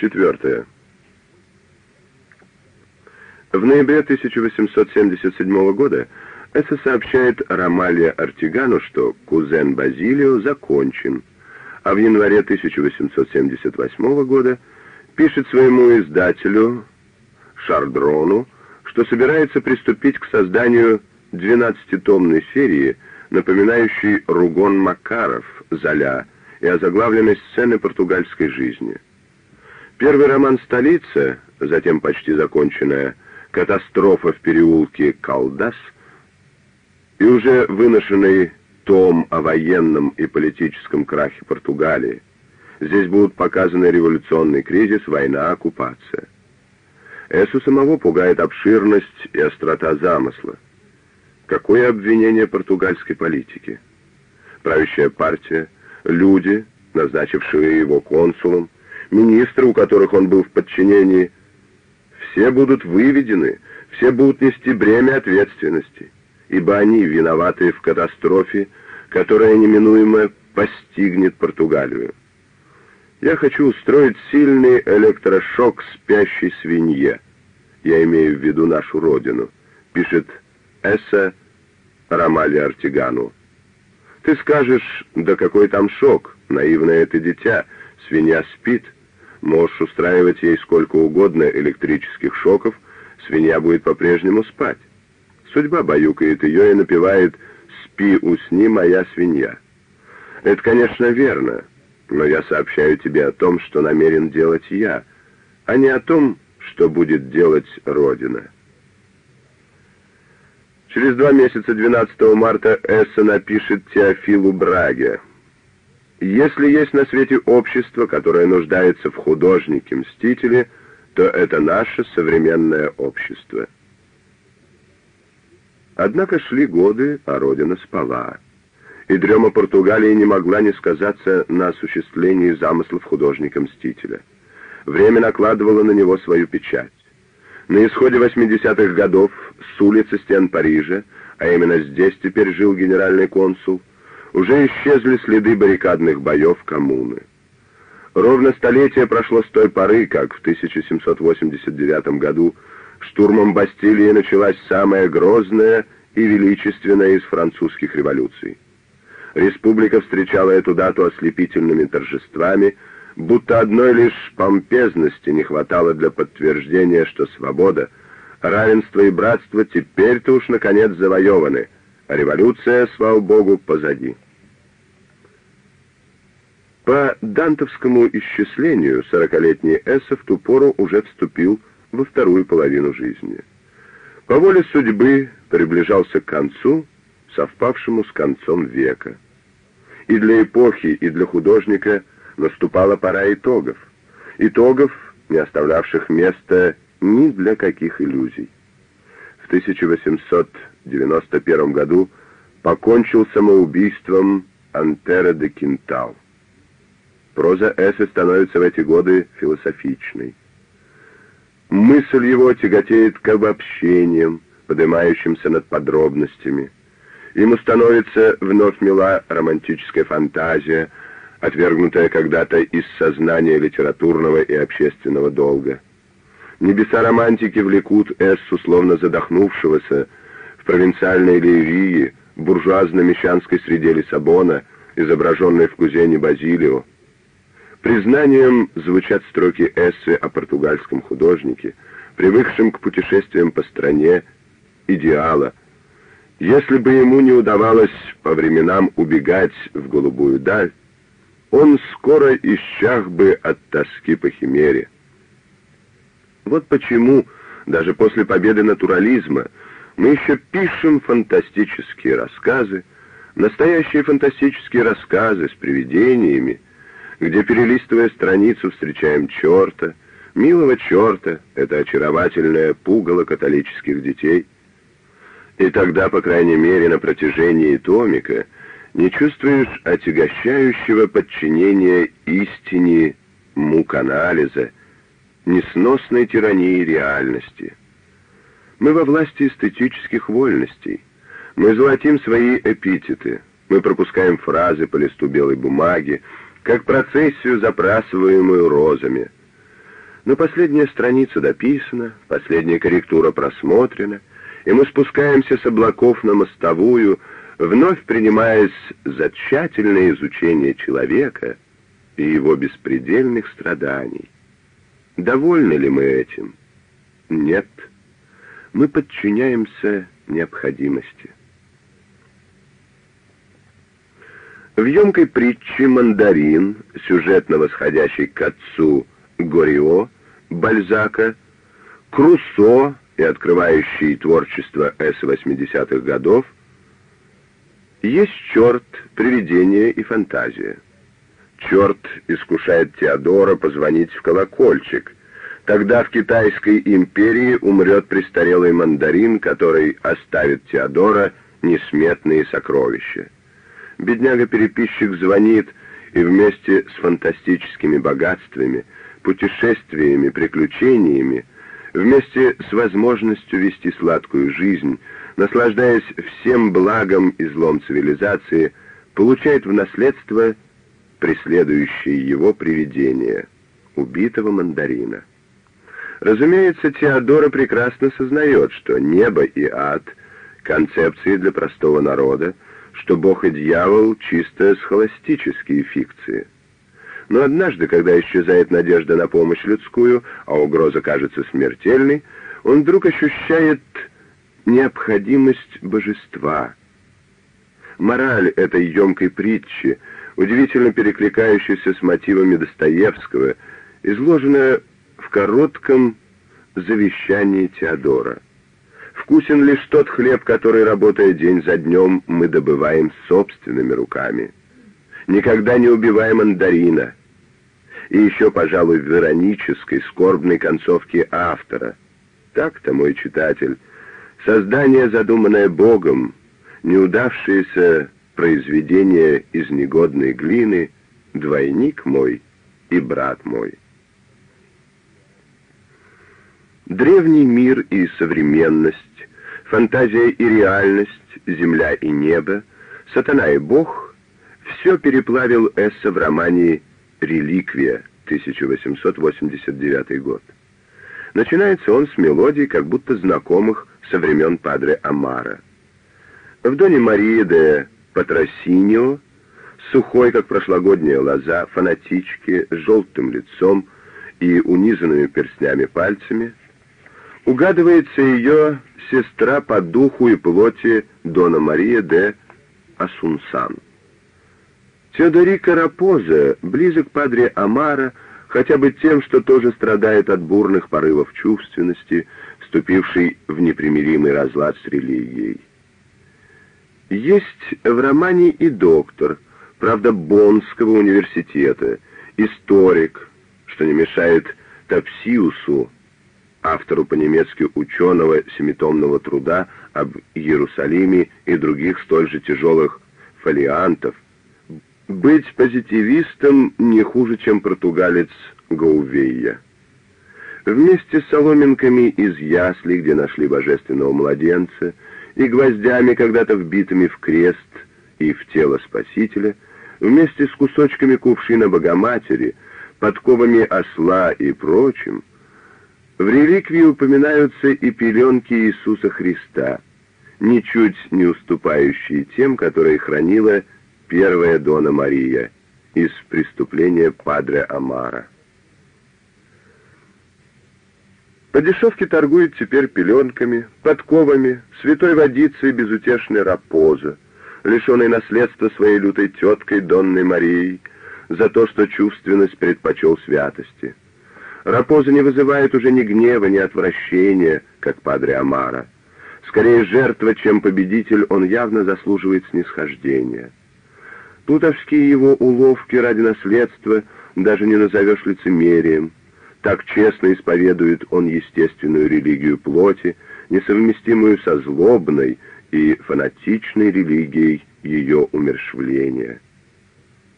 Четвертое. В ноябре 1877 года Эсса сообщает Ромалия Артигану, что кузен Базилио закончен, а в январе 1878 года пишет своему издателю Шардрону, что собирается приступить к созданию 12-томной серии, напоминающей Ругон Макаров «Золя» и озаглавленной сцены португальской жизни. Первый роман «Столица», затем почти законченная «Катастрофа в переулке Калдас» и уже выношенный том о военном и политическом крахе Португалии. Здесь будут показаны революционный кризис, война, оккупация. Эсу самого пугает обширность и острота замысла. Какое обвинение португальской политики? Правящая партия, люди, назначившие его консулом, министры, у которых он был в подчинении, все будут выведены, все будут нести бремя ответственности, ибо они виноваты в катастрофе, которая неминуемо постигнет Португалию. Я хочу устроить сильный электрошок спящей свинье. Я имею в виду нашу родину, пишет Эсса Ромали Артигану. Ты скажешь, да какой там шок, наивное это дитя, свинья спит. Можешь устраивать ей сколько угодно электрических шоков, свинья будет по-прежнему спать. Судьба баюкает ее и напевает «Спи, усни, моя свинья». Это, конечно, верно, но я сообщаю тебе о том, что намерен делать я, а не о том, что будет делать Родина. Через два месяца, 12 марта, Эсса напишет Теофилу Браге. «Если есть на свете общество, которое нуждается в художнике-мстителе, то это наше современное общество». Однако шли годы, а Родина спала и дрема Португалии не могла не сказаться на осуществлении замыслов художника-мстителя. Время накладывало на него свою печать. На исходе 80-х годов с улицы стен Парижа, а именно здесь теперь жил генеральный консул, уже исчезли следы баррикадных боев коммуны. Ровно столетие прошло с той поры, как в 1789 году штурмом Бастилии началась самая грозная и величественная из французских революций. Республика встречала эту дату ослепительными торжествами, будто одной лишь помпезности не хватало для подтверждения, что свобода, равенство и братство теперь-то уж наконец завоеваны, а революция, слава богу, позади. По дантовскому исчислению сорокалетний Эсса в ту пору уже вступил во вторую половину жизни. По воле судьбы приближался к концу, совпавшему с концом века. И для эпохи, и для художника наступала пора итогов. Итогов, не оставлявших места ни для каких иллюзий. В 1891 году покончил самоубийством Антера де Кинтал. Проза Эссе становится в эти годы философичной. Мысль его тяготеет к обобщениям, поднимающимся над подробностями – Ему становится вновь мила романтическая фантазия, отвергнутая когда-то из сознания литературного и общественного долга. Небеса романтики влекут Эссу, словно задохнувшегося, в провинциальной Ливии, буржуазно-мещанской среде Лиссабона, изображенной в кузене Базилио. Признанием звучат строки эссе о португальском художнике, привыкшем к путешествиям по стране идеала, если бы ему не удавалось по временам убегать в голубую даль, он скоро исчах бы от тоски по химере. Вот почему, даже после победы натурализма, мы еще пишем фантастические рассказы, настоящие фантастические рассказы с привидениями, где, перелистывая страницу, встречаем черта, милого черта, это очаровательное пугало католических детей — и тогда, по крайней мере, на протяжении томика не чувствуешь отягощающего подчинения истине мук анализа, несносной тирании реальности. Мы во власти эстетических вольностей. Мы золотим свои эпитеты. Мы пропускаем фразы по листу белой бумаги, как процессию, запрасываемую розами. Но последняя страница дописана, последняя корректура просмотрена, и мы спускаемся с облаков на мостовую, вновь принимаясь за тщательное изучение человека и его беспредельных страданий. Довольны ли мы этим? Нет. Мы подчиняемся необходимости. В емкой притче «Мандарин», сюжетно восходящей к отцу Горио, Бальзака, Крусо и открывающий творчество С-80-х годов, есть черт, привидение и фантазия. Черт искушает Теодора позвонить в колокольчик. Тогда в Китайской империи умрет престарелый мандарин, который оставит Теодора несметные сокровища. Бедняга-переписчик звонит, и вместе с фантастическими богатствами, путешествиями, приключениями, вместе с возможностью вести сладкую жизнь, наслаждаясь всем благом и злом цивилизации, получает в наследство преследующее его привидение, убитого мандарина. Разумеется, Теодора прекрасно сознает, что небо и ад — концепции для простого народа, что Бог и дьявол — чисто схоластические фикции. Но однажды, когда исчезает надежда на помощь людскую, а угроза кажется смертельной, он вдруг ощущает необходимость божества. Мораль этой емкой притчи, удивительно перекликающаяся с мотивами Достоевского, изложена в коротком завещании Теодора. Вкусен лишь тот хлеб, который, работая день за днем, мы добываем собственными руками. Никогда не убивай мандарина. И еще, пожалуй, в веронической, скорбной концовке автора. Так-то, мой читатель, создание, задуманное Богом, неудавшееся произведение из негодной глины, двойник мой и брат мой. Древний мир и современность, фантазия и реальность, земля и небо, сатана и бог — все переплавил Эсса в романе «Реликвия» 1889 год. Начинается он с мелодий, как будто знакомых со времен Падре Амара. В доне Марии де Патросиньо, сухой, как прошлогодняя лоза, фанатички, с желтым лицом и унизанными перстнями пальцами — угадывается ее сестра по духу и плоти Дона Мария де Асунсан. Теодорика Рапоза близок падре Амара хотя бы тем, что тоже страдает от бурных порывов чувственности, вступивший в непримиримый разлад с религией. Есть в романе и доктор, правда, Боннского университета, историк, что не мешает Тапсиусу, автору по-немецки ученого семитомного труда об Иерусалиме и других столь же тяжелых фолиантов, быть позитивистом не хуже, чем португалец Гаувейя. Вместе с соломинками из ясли, где нашли божественного младенца, и гвоздями, когда-то вбитыми в крест и в тело Спасителя, вместе с кусочками кувшина Богоматери, подковами осла и прочим, в реликвии упоминаются и пеленки Иисуса Христа, ничуть не уступающие тем, которые хранила первая Дона Мария из преступления Падре Амара. По дешевке торгуют теперь пеленками, подковами, святой водицей безутешной рапоза, лишенной наследства своей лютой теткой Донной Марией, за то, что чувственность предпочел святости. Рапоза не вызывает уже ни гнева, ни отвращения, как Падре Амара. Скорее жертва, чем победитель, он явно заслуживает снисхождения. Плутовские его уловки ради наследства даже не назовешь лицемерием. Так честно исповедует он естественную религию плоти, несовместимую со злобной и фанатичной религией ее умершвления.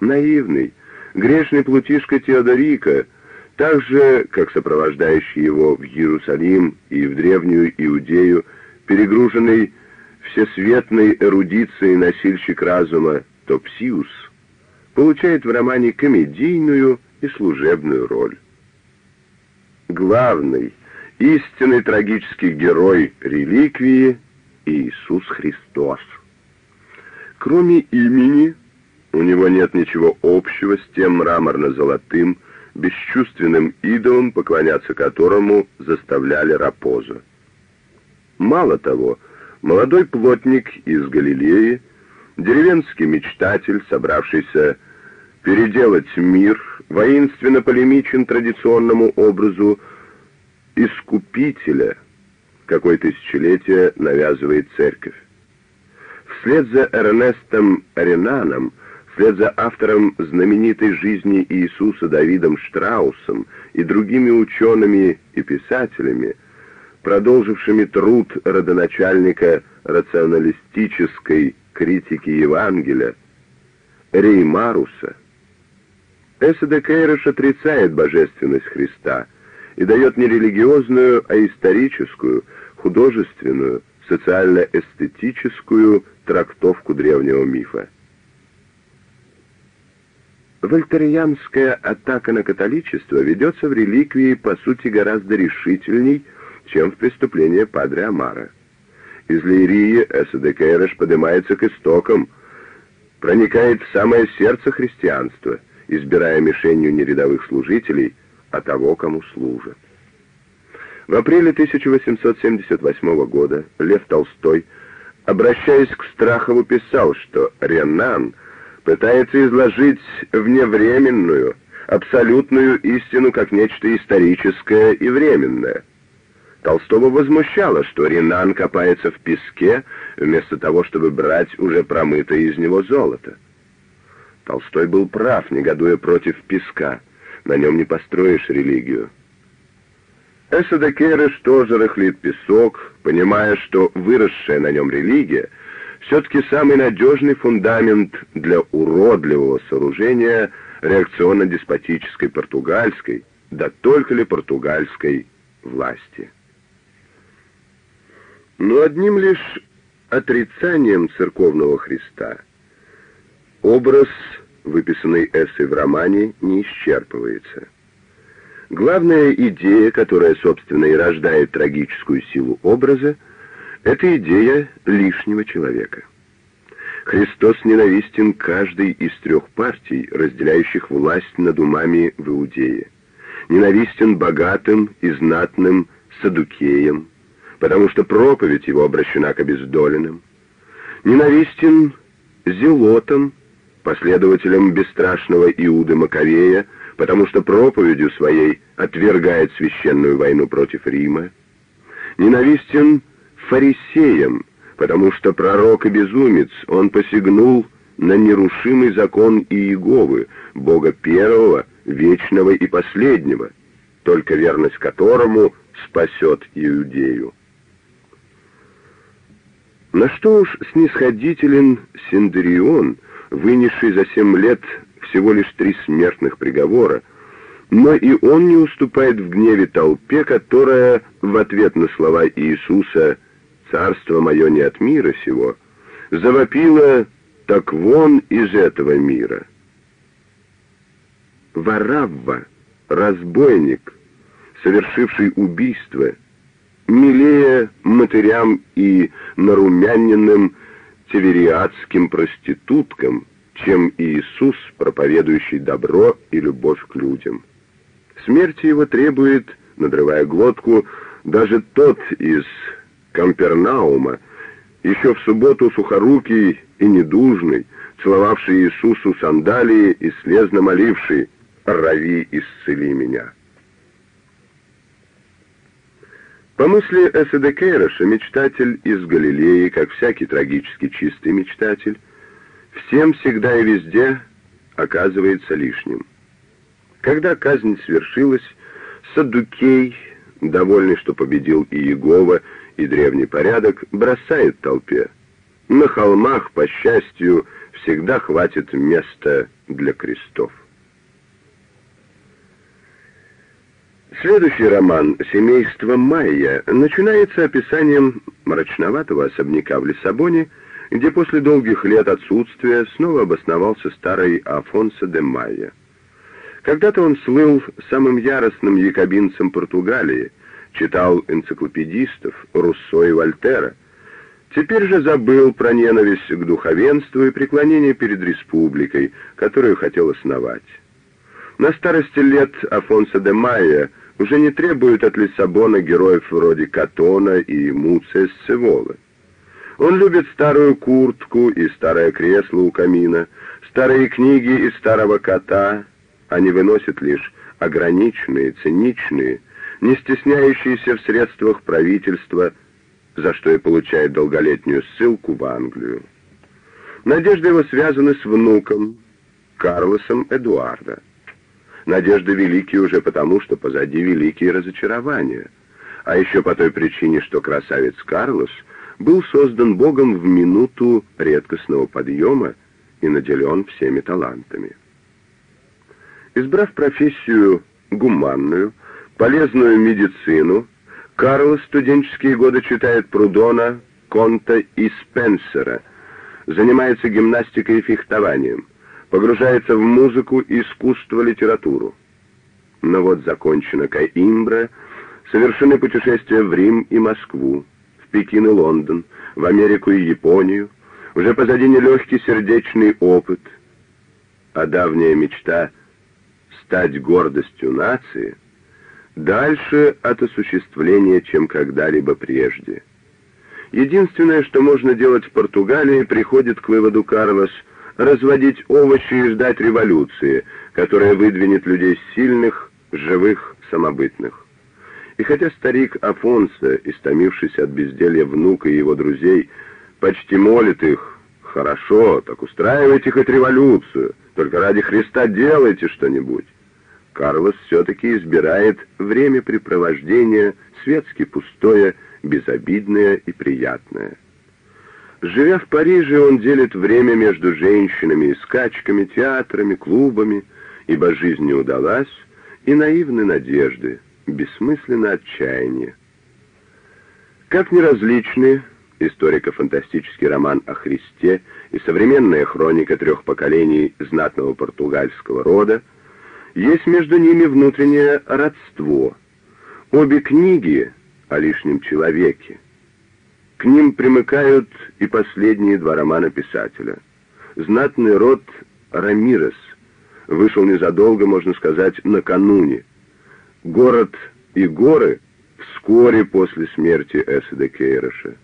Наивный, грешный плутишка Теодорика — так же, как сопровождающий его в Иерусалим и в древнюю Иудею, перегруженный всесветной эрудицией носильщик разума Топсиус, получает в романе комедийную и служебную роль. главный, истинный трагический герой реликвии Иисус Христос. Кроме имени, у него нет ничего общего с тем мраморно-золотым, бесчувственным идолом, поклоняться которому заставляли Рапоза. Мало того, молодой плотник из Галилеи, деревенский мечтатель, собравшийся переделать мир, воинственно полемичен традиционному образу искупителя, какой тысячелетие навязывает церковь. Вслед за Эрнестом Ренаном, вслед за автором знаменитой жизни Иисуса Давидом Штраусом и другими учеными и писателями, продолжившими труд родоначальника рационалистической критики Евангелия, Реймаруса, Эсседе Кейрош отрицает божественность Христа и дает не религиозную, а историческую, художественную, социально-эстетическую трактовку древнего мифа. Вольтерианская атака на католичество ведется в реликвии, по сути, гораздо решительней, чем в преступлении Падре Амара. Из Лирии Эсседе Кейрош поднимается к истокам, проникает в самое сердце христианства, избирая мишенью не рядовых служителей, а того, кому служат. В апреле 1878 года Лев Толстой, обращаясь к Страхову, писал, что Ренан пытается изложить вневременную, абсолютную истину как нечто историческое и временное. Толстого возмущало, что Ренан копается в песке, вместо того, чтобы брать уже промытое из него золото. Толстой был прав, негодуя против песка. На нем не построишь религию. Эсседе Кереш тоже рыхлит песок, понимая, что выросшая на нем религия все-таки самый надежный фундамент для уродливого сооружения реакционно-деспотической португальской, да только ли португальской власти. Но одним лишь отрицанием церковного Христа образ, выписанный эссой в романе, не исчерпывается. Главная идея, которая, собственно, и рождает трагическую силу образа, это идея лишнего человека. Христос ненавистен каждой из трех партий, разделяющих власть над умами в Иудее. Ненавистен богатым и знатным садукеям, потому что проповедь его обращена к обездоленным. Ненавистен зелотам, последователям бесстрашного Иуды Маковея, потому что проповедью своей отвергает священную войну против Рима. Ненавистен фарисеям, потому что пророк и безумец, он посягнул на нерушимый закон Иеговы, Бога первого, вечного и последнего, только верность которому спасет Иудею. На что уж снисходителен Синдерион, вынесший за семь лет всего лишь три смертных приговора, но и он не уступает в гневе толпе, которая в ответ на слова Иисуса «Царство мое не от мира сего» завопила «Так вон из этого мира». Варавва, разбойник, совершивший убийство, милее матерям и нарумяненным тивериадским проституткам, чем Иисус, проповедующий добро и любовь к людям. Смерти его требует, надрывая глотку, даже тот из Кампернаума, еще в субботу сухорукий и недужный, целовавший Иисусу сандалии и слезно моливший «Рави, исцели меня». По мысли Эсседе Кейроша, мечтатель из Галилеи, как всякий трагически чистый мечтатель, всем всегда и везде оказывается лишним. Когда казнь свершилась, Саддукей, довольный, что победил и Иегова, и древний порядок, бросает толпе. На холмах, по счастью, всегда хватит места для крестов. Следующий роман «Семейство Майя» начинается описанием мрачноватого особняка в Лиссабоне, где после долгих лет отсутствия снова обосновался старый Афонсо де Майя. Когда-то он слыл самым яростным якобинцем Португалии, читал энциклопедистов Руссо и Вольтера, теперь же забыл про ненависть к духовенству и преклонение перед республикой, которую хотел основать. На старости лет Афонсо де Майя уже не требует от Лиссабона героев вроде Катона и Муция Сцеволы. Он любит старую куртку и старое кресло у камина, старые книги и старого кота. Они выносят лишь ограниченные, циничные, не стесняющиеся в средствах правительства, за что и получает долголетнюю ссылку в Англию. Надежды его связаны с внуком, Карлосом Эдуарда. Надежды великие уже потому, что позади великие разочарования, а еще по той причине, что красавец Карлос был создан Богом в минуту редкостного подъема и наделен всеми талантами. Избрав профессию гуманную, полезную медицину, Карлос студенческие годы читает Прудона, Конта и Спенсера, занимается гимнастикой и фехтованием, погружается в музыку, искусство, литературу. Но вот закончена Каимбра, совершены путешествия в Рим и Москву, в Пекин и Лондон, в Америку и Японию, уже позади нелегкий сердечный опыт, а давняя мечта стать гордостью нации — дальше от осуществления, чем когда-либо прежде. Единственное, что можно делать в Португалии, приходит к выводу Карлос, разводить овощи и ждать революции, которая выдвинет людей сильных, живых, самобытных. И хотя старик Афонсо, истомившись от безделья внука и его друзей, почти молит их, «Хорошо, так устраивайте хоть революцию, только ради Христа делайте что-нибудь». Карлос все-таки избирает времяпрепровождение светски пустое, безобидное и приятное. Живя в Париже, он делит время между женщинами и скачками, театрами, клубами, ибо жизнь не удалась, и наивны надежды, бессмысленно отчаяние. Как неразличны историко-фантастический роман о Христе и современная хроника трех поколений знатного португальского рода, есть между ними внутреннее родство. Обе книги о лишнем человеке. К ним примыкают и последние два романа писателя. «Знатный род Рамирес» вышел незадолго, можно сказать, накануне. «Город и горы» вскоре после смерти Эсседа Кейроша.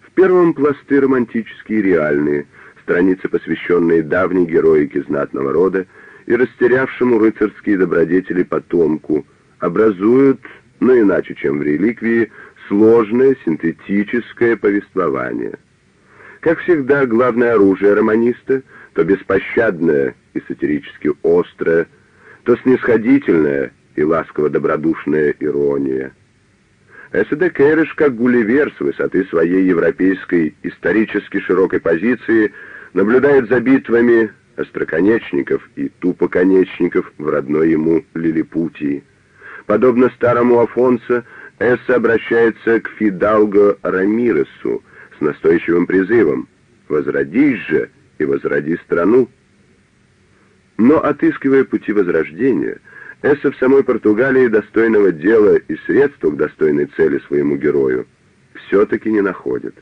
В первом пласты романтические и реальные, страницы, посвященные давней героике знатного рода, и растерявшему рыцарские добродетели потомку, образуют, но иначе, чем в реликвии, сложное синтетическое повествование. Как всегда, главное оружие романиста, то беспощадное и сатирически острое, то снисходительная и ласково-добродушная ирония. Эсседе Кереш, как Гулливер с высоты своей европейской исторически широкой позиции, наблюдает за битвами остроконечников и тупоконечников в родной ему Лилипутии. Подобно старому Афонсо, Эсса обращается к Фидалго Рамиресу с настойчивым призывом «Возродись же и возроди страну». Но, отыскивая пути возрождения, Эсса в самой Португалии достойного дела и средства к достойной цели своему герою все-таки не находит.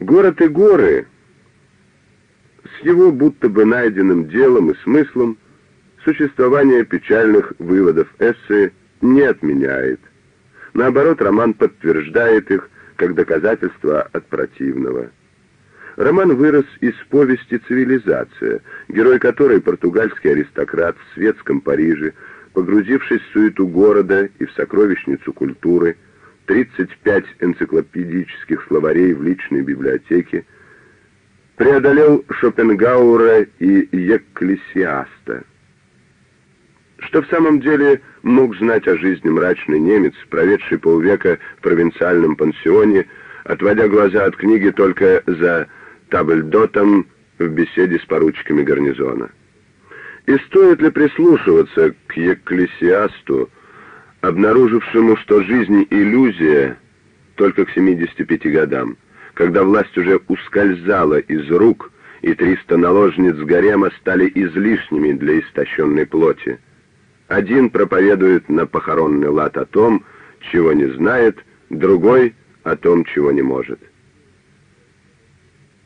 Город и горы с его будто бы найденным делом и смыслом существование печальных выводов эссе не отменяет. Наоборот, роман подтверждает их как доказательство от противного. Роман вырос из повести «Цивилизация», герой которой португальский аристократ в светском Париже, погрузившись в суету города и в сокровищницу культуры, 35 энциклопедических словарей в личной библиотеке, преодолел Шопенгауэра и Екклесиаста. Что в самом деле мог знать о жизни мрачный немец, проведший полвека в провинциальном пансионе, отводя глаза от книги только за табльдотом в беседе с поручиками гарнизона? И стоит ли прислушиваться к Екклесиасту, обнаружившему, что жизнь — иллюзия только к 75 годам? Когда власть уже ускользала из рук, и триста наложниц гарема стали излишними для истощенной плоти. Один проповедует на похоронный лад о том, чего не знает, другой — о том, чего не может.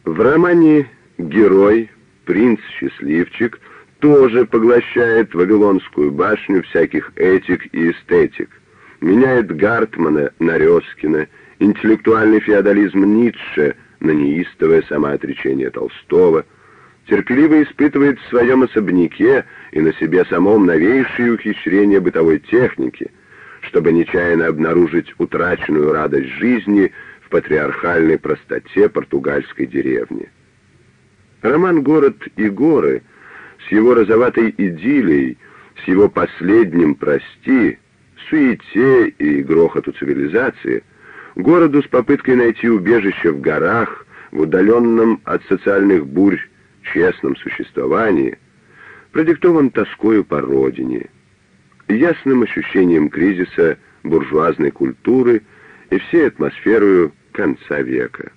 В романе «Герой», «Принц-счастливчик» тоже поглощает Вавилонскую башню всяких этик и эстетик, меняет Гартмана на Резкина, интеллектуальный феодализм Ницше на неистовое самоотречение Толстого, терпеливо испытывает в своем особняке и на себе самом новейшие ухищрения бытовой техники, чтобы нечаянно обнаружить утраченную радость жизни в патриархальной простоте португальской деревни. Роман «Город и горы» с его розоватой идиллией, с его последним «прости», суете и грохоту цивилизации, городу с попыткой найти убежище в горах, в удаленном от социальных бурь честном существовании, продиктован тоскою по родине, ясным ощущением кризиса буржуазной культуры и всей атмосферою конца века.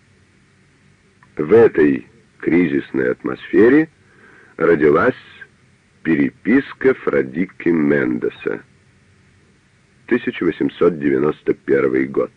В этой кризисной атмосфере родилась переписка Фрадики Мендеса. 1891 год.